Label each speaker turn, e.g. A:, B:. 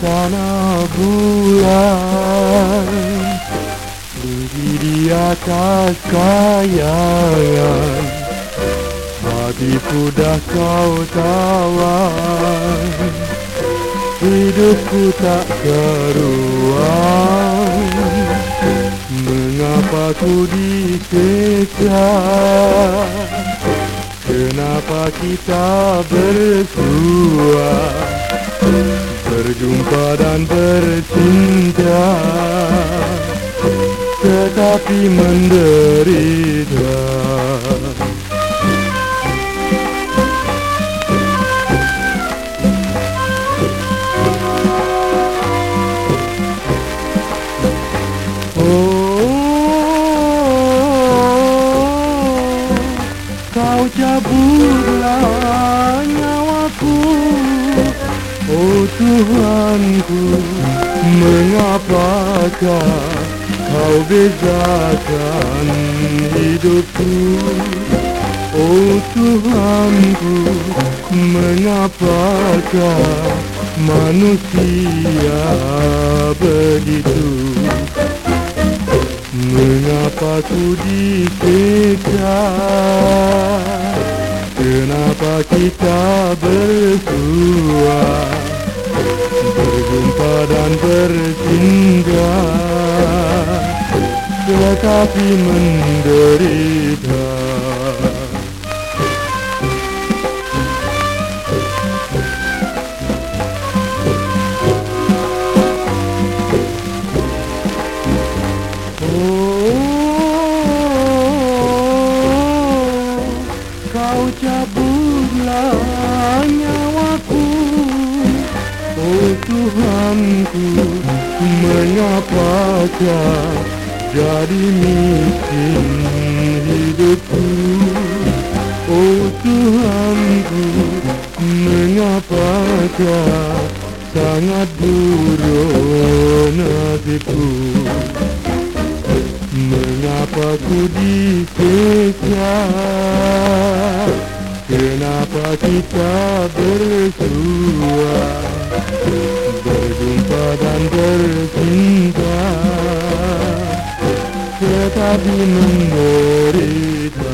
A: sana bulan. Tinggi di atas kayangan. Hatiku dah kau tawan. Hidupku tak keruang Mengapa ku diseksa Kenapa kita bersua Berjumpa dan bercinta Tetapi menderita Tuhanku Mengapakah kau bezakan hidupku? Oh Tuhanku Mengapakah manusia begitu? Mengapa ku diseksa Kenapa kita bersua Tetapi menderita. Oh, kau cabutlah nyawaku. Oh Tuhanku, mengapakah jadi miskin hidupku Oh Tuhanku, mengapakah sangat buruk nasibku Mengapa ku diseksa Kenapa kita bersua Berjumpa dan bercinta Sabinum morita